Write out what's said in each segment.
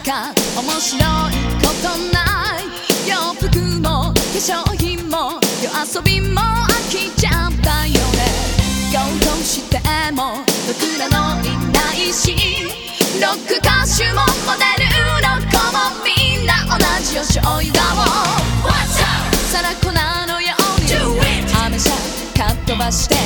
か面白いことない。洋服も化粧品も夜遊びも飽きちゃったよね。行動しても僕らのいないしロック歌手もモデルの子もみんな同じよ醤油顔皿粉のようにアメ車かっ飛ばして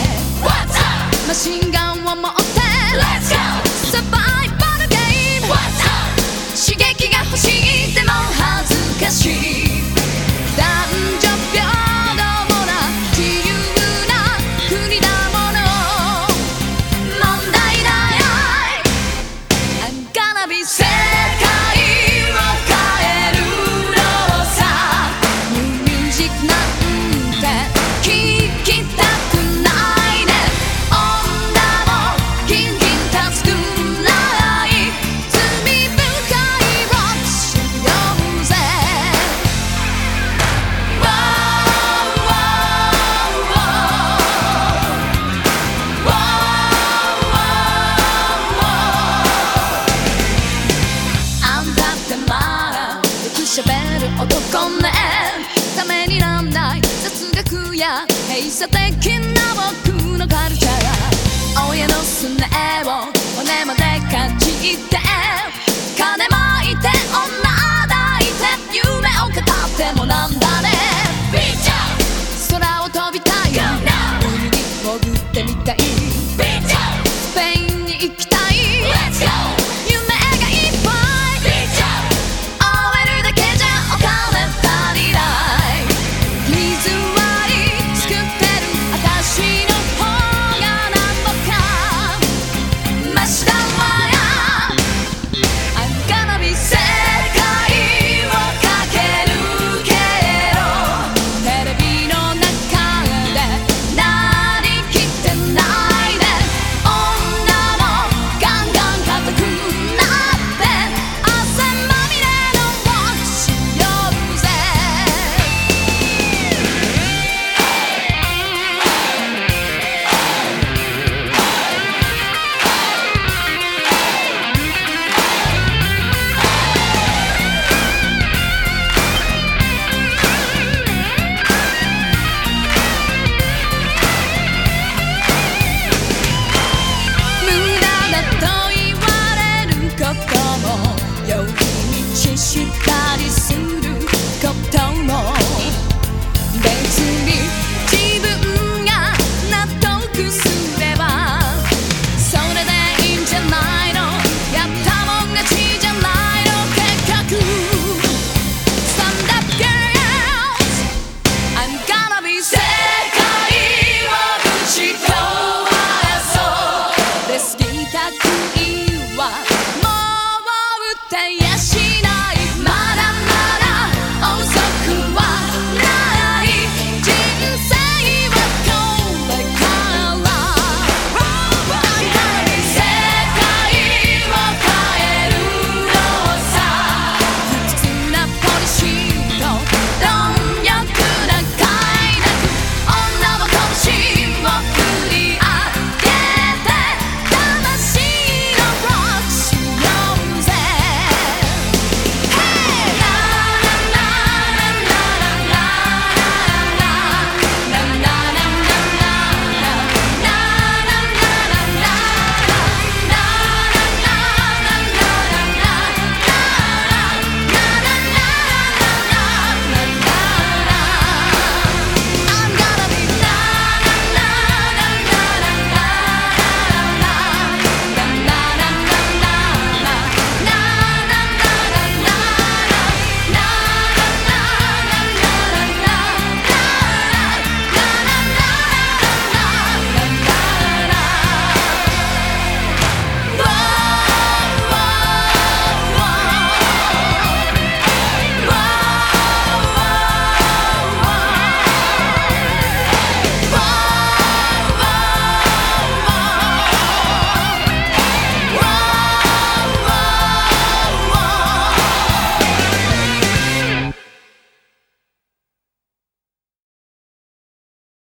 や閉鎖的な僕のカルチャー親のすねを骨までかじって。